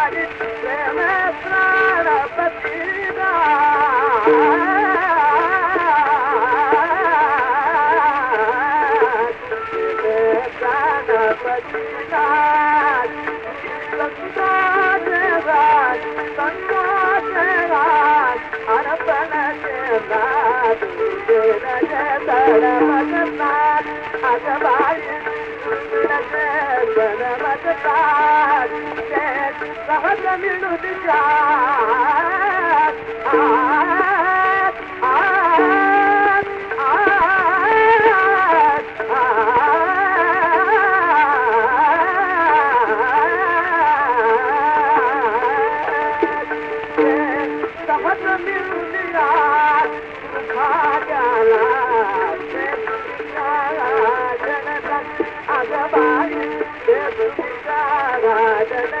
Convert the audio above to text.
त पीआ पाल गान تنهه بنا گڪارا ڏنا